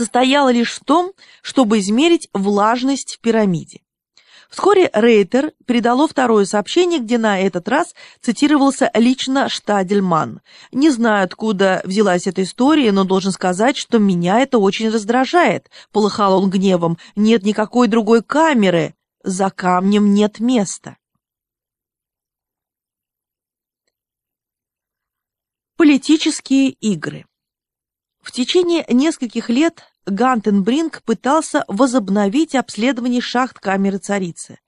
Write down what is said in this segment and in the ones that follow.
состояла лишь в том, чтобы измерить влажность в пирамиде. Вскоре Рейтер передало второе сообщение, где на этот раз цитировался лично Штадельман. Не знаю, откуда взялась эта история, но должен сказать, что меня это очень раздражает. Полыхал он гневом. Нет никакой другой камеры. За камнем нет места. Политические игры. В течение нескольких лет Гантенбринг пытался возобновить обследование шахт камеры царицы,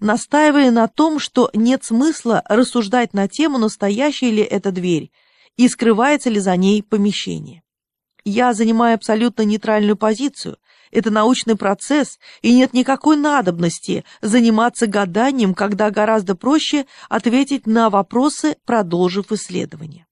настаивая на том, что нет смысла рассуждать на тему, настоящая ли эта дверь и скрывается ли за ней помещение. Я занимаю абсолютно нейтральную позицию. Это научный процесс, и нет никакой надобности заниматься гаданием, когда гораздо проще ответить на вопросы, продолжив исследование.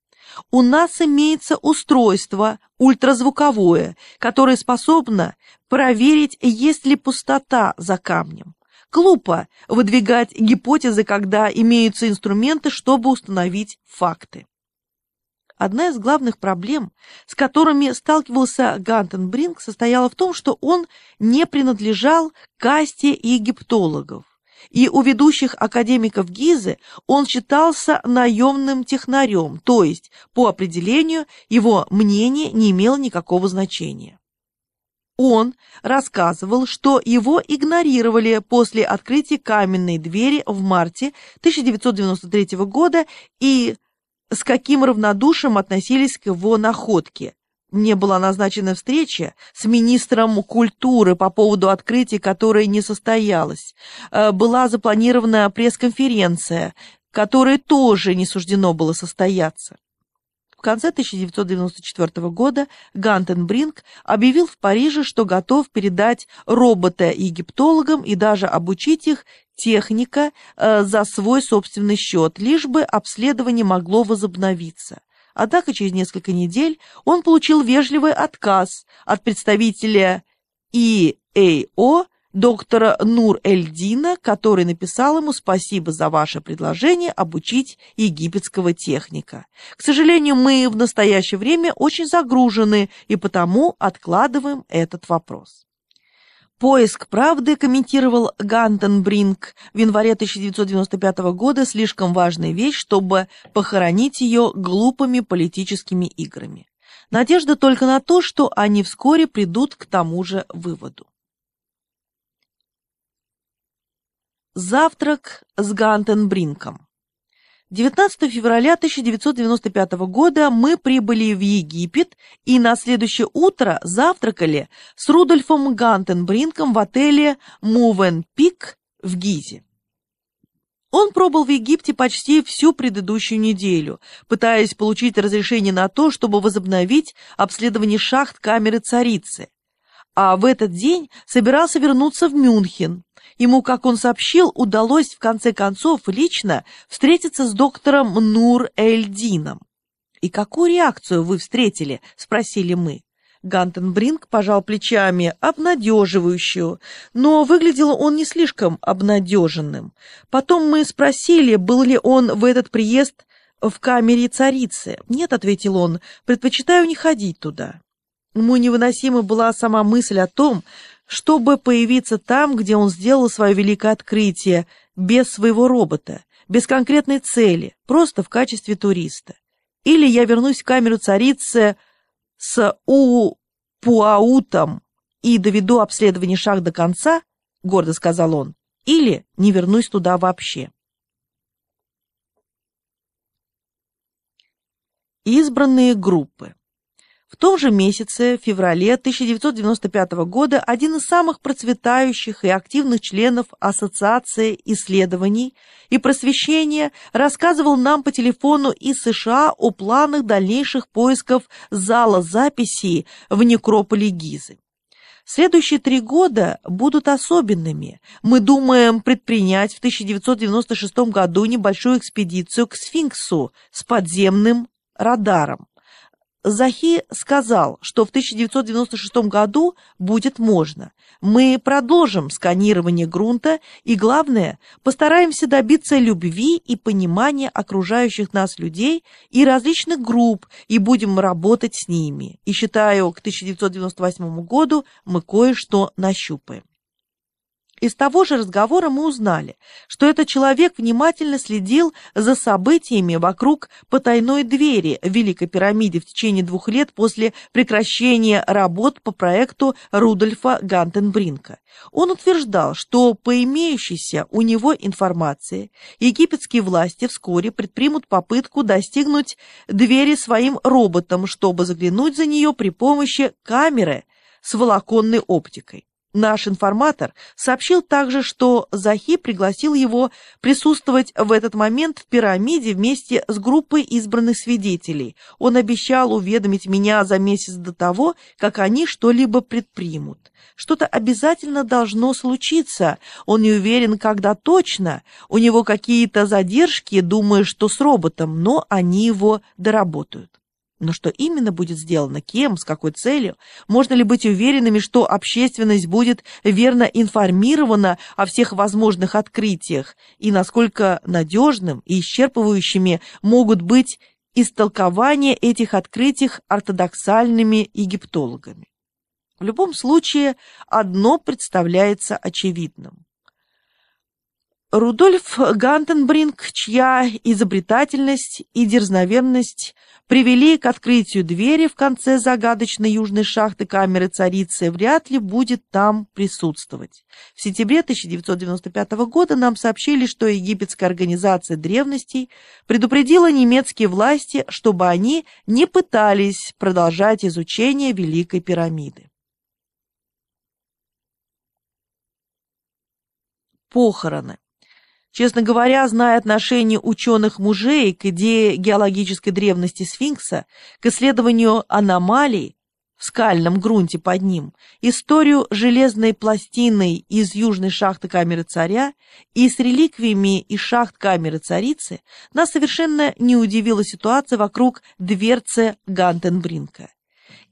У нас имеется устройство ультразвуковое, которое способно проверить, есть ли пустота за камнем. Глупо выдвигать гипотезы, когда имеются инструменты, чтобы установить факты. Одна из главных проблем, с которыми сталкивался Гантенбринг, состояла в том, что он не принадлежал касте египтологов и у ведущих академиков Гизы он считался наемным технарем, то есть, по определению, его мнение не имело никакого значения. Он рассказывал, что его игнорировали после открытия каменной двери в марте 1993 года и с каким равнодушием относились к его находке, мне была назначена встреча с министром культуры по поводу открытия, которое не состоялось. Э, была запланирована пресс-конференция, которой тоже не суждено было состояться. В конце 1994 года Гантенбринг объявил в Париже, что готов передать робота египтологам и даже обучить их техника э, за свой собственный счет, лишь бы обследование могло возобновиться. Однако через несколько недель он получил вежливый отказ от представителя ИАО доктора Нур-Эльдина, который написал ему «Спасибо за ваше предложение обучить египетского техника. К сожалению, мы в настоящее время очень загружены и потому откладываем этот вопрос». Поиск правды, комментировал Гантенбринг в январе 1995 года, слишком важная вещь, чтобы похоронить ее глупыми политическими играми. Надежда только на то, что они вскоре придут к тому же выводу. Завтрак с Гантенбринком 19 февраля 1995 года мы прибыли в Египет и на следующее утро завтракали с Рудольфом Гантенбринком в отеле Мувенпик в Гизе. Он пробыл в Египте почти всю предыдущую неделю, пытаясь получить разрешение на то, чтобы возобновить обследование шахт камеры царицы. А в этот день собирался вернуться в Мюнхен, Ему, как он сообщил, удалось в конце концов лично встретиться с доктором Нур-Эльдином. «И какую реакцию вы встретили?» — спросили мы. Гантенбринг пожал плечами, обнадеживающую, но выглядел он не слишком обнадеженным. Потом мы спросили, был ли он в этот приезд в камере царицы. «Нет», — ответил он, — «предпочитаю не ходить туда». Ему невыносима была сама мысль о том, чтобы появиться там, где он сделал свое великое открытие, без своего робота, без конкретной цели, просто в качестве туриста. Или я вернусь в камеру царицы с У-Пуаутом и доведу обследование шаг до конца, гордо сказал он, или не вернусь туда вообще. Избранные группы в том же месяце, в феврале 1995 года, один из самых процветающих и активных членов Ассоциации исследований и просвещения рассказывал нам по телефону из США о планах дальнейших поисков зала записей в некрополе Гизы. Следующие три года будут особенными. Мы думаем предпринять в 1996 году небольшую экспедицию к Сфинксу с подземным радаром Захи сказал, что в 1996 году будет можно. Мы продолжим сканирование грунта и, главное, постараемся добиться любви и понимания окружающих нас людей и различных групп и будем работать с ними. И считаю, к 1998 году мы кое-что нащупаем. Из того же разговора мы узнали, что этот человек внимательно следил за событиями вокруг потайной двери Великой пирамиде в течение двух лет после прекращения работ по проекту Рудольфа Гантенбринка. Он утверждал, что по имеющейся у него информации египетские власти вскоре предпримут попытку достигнуть двери своим роботом, чтобы заглянуть за нее при помощи камеры с волоконной оптикой. Наш информатор сообщил также, что Захи пригласил его присутствовать в этот момент в пирамиде вместе с группой избранных свидетелей. Он обещал уведомить меня за месяц до того, как они что-либо предпримут. Что-то обязательно должно случиться. Он не уверен, когда точно. У него какие-то задержки, думая, что с роботом, но они его доработают. Но что именно будет сделано, кем, с какой целью? Можно ли быть уверенными, что общественность будет верно информирована о всех возможных открытиях и насколько надежным и исчерпывающими могут быть истолкования этих открытий ортодоксальными египтологами? В любом случае, одно представляется очевидным. Рудольф Гантенбринг, чья изобретательность и дерзновенность привели к открытию двери в конце загадочной южной шахты камеры царицы, вряд ли будет там присутствовать. В сентябре 1995 года нам сообщили, что египетская организация древностей предупредила немецкие власти, чтобы они не пытались продолжать изучение Великой пирамиды. Похороны. Честно говоря, зная отношение ученых-мужей к идее геологической древности сфинкса, к исследованию аномалий в скальном грунте под ним, историю железной пластины из южной шахты камеры царя и с реликвиями из шахт камеры царицы, нас совершенно не удивила ситуация вокруг дверцы Гантенбринка.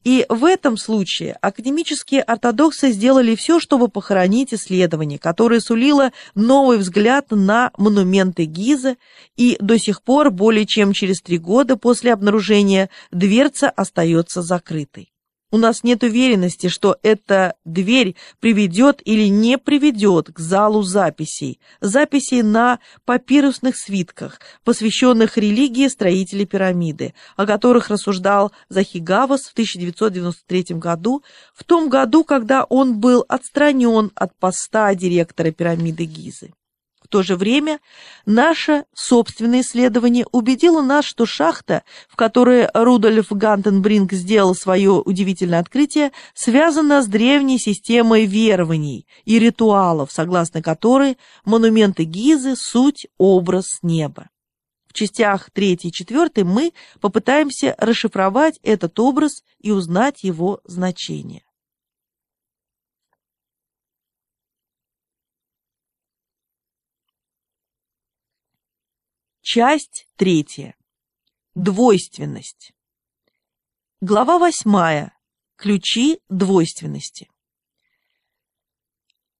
И в этом случае академические ортодоксы сделали все, чтобы похоронить исследование, которое сулило новый взгляд на монументы Гизы, и до сих пор, более чем через три года после обнаружения, дверца остается закрытой. У нас нет уверенности, что эта дверь приведет или не приведет к залу записей, записей на папирусных свитках, посвященных религии строителей пирамиды, о которых рассуждал Захигавас в 1993 году, в том году, когда он был отстранен от поста директора пирамиды Гизы. В то же время наше собственное исследование убедило нас, что шахта, в которой Рудольф Гантенбринг сделал свое удивительное открытие, связана с древней системой верований и ритуалов, согласно которой монументы Гизы – суть образ неба. В частях 3 и 4 мы попытаемся расшифровать этот образ и узнать его значение. Часть третья. Двойственность. Глава восьмая. Ключи двойственности.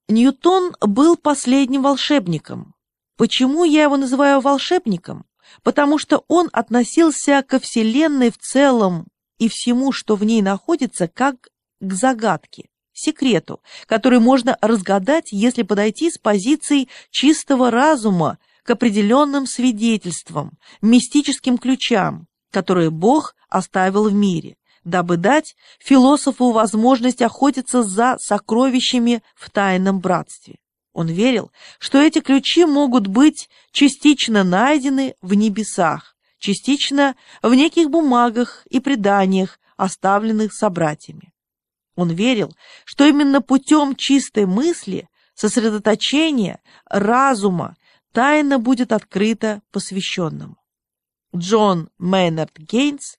Ньютон был последним волшебником. Почему я его называю волшебником? Потому что он относился ко Вселенной в целом и всему, что в ней находится, как к загадке, секрету, который можно разгадать, если подойти с позиции чистого разума, к определенным свидетельствам, мистическим ключам, которые Бог оставил в мире, дабы дать философу возможность охотиться за сокровищами в тайном братстве. Он верил, что эти ключи могут быть частично найдены в небесах, частично в неких бумагах и преданиях, оставленных собратьями. Он верил, что именно путем чистой мысли, сосредоточения, разума тайна будет открыта посвященному. Джон Мейнард Гейнс.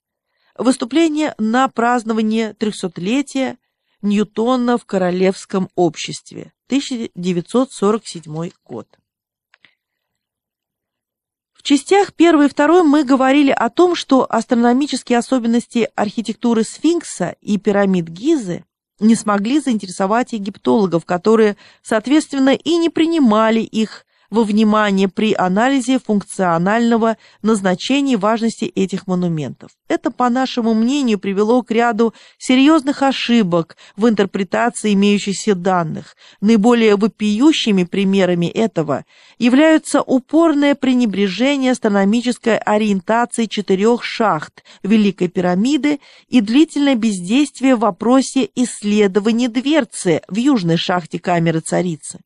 Выступление на празднование трехсотлетия Ньютона в Королевском обществе. 1947 год. частях 1 и 2 мы говорили о том, что астрономические особенности архитектуры сфинкса и пирамид Гизы не смогли заинтересовать египтологов, которые, соответственно, и не принимали их во внимание при анализе функционального назначения важности этих монументов. Это, по нашему мнению, привело к ряду серьезных ошибок в интерпретации имеющихся данных. Наиболее вопиющими примерами этого являются упорное пренебрежение астрономической ориентации четырех шахт Великой пирамиды и длительное бездействие в вопросе исследования дверцы в южной шахте камеры царицы.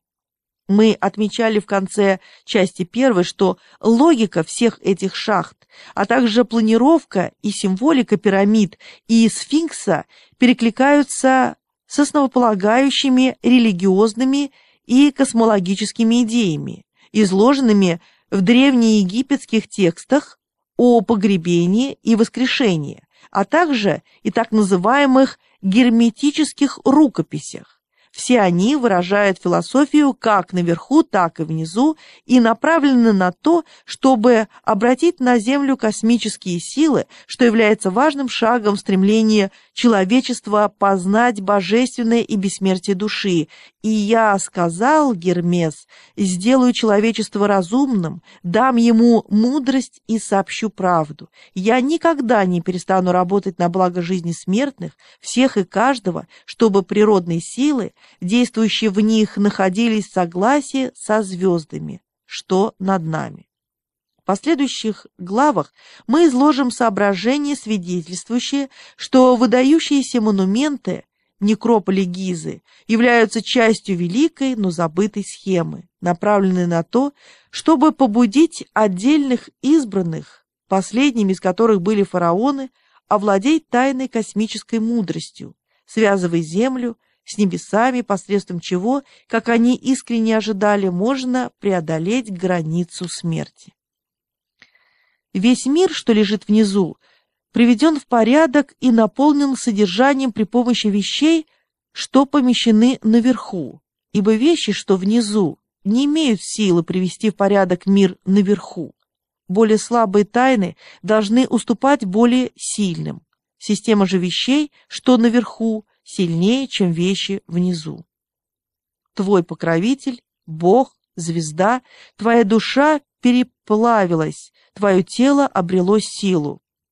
Мы отмечали в конце части первой, что логика всех этих шахт, а также планировка и символика пирамид и сфинкса перекликаются с основополагающими религиозными и космологическими идеями, изложенными в древнеегипетских текстах о погребении и воскрешении, а также и так называемых герметических рукописях. Все они выражают философию как наверху, так и внизу и направлены на то, чтобы обратить на Землю космические силы, что является важным шагом в стремлении человечества познать божественное и бессмертие души. И я сказал, Гермес, сделаю человечество разумным, дам ему мудрость и сообщу правду. Я никогда не перестану работать на благо жизни смертных, всех и каждого, чтобы природные силы действующие в них, находились в согласии со звездами, что над нами. В последующих главах мы изложим соображения, свидетельствующие, что выдающиеся монументы некрополи Гизы являются частью великой, но забытой схемы, направленной на то, чтобы побудить отдельных избранных, последними из которых были фараоны, овладеть тайной космической мудростью, связывая Землю с небесами, посредством чего, как они искренне ожидали, можно преодолеть границу смерти. Весь мир, что лежит внизу, приведен в порядок и наполнен содержанием при помощи вещей, что помещены наверху, ибо вещи, что внизу, не имеют силы привести в порядок мир наверху. Более слабые тайны должны уступать более сильным. Система же вещей, что наверху, сильнее, чем вещи внизу. Твой покровитель, Бог, звезда, твоя душа переплавилась, твое тело обрело силу.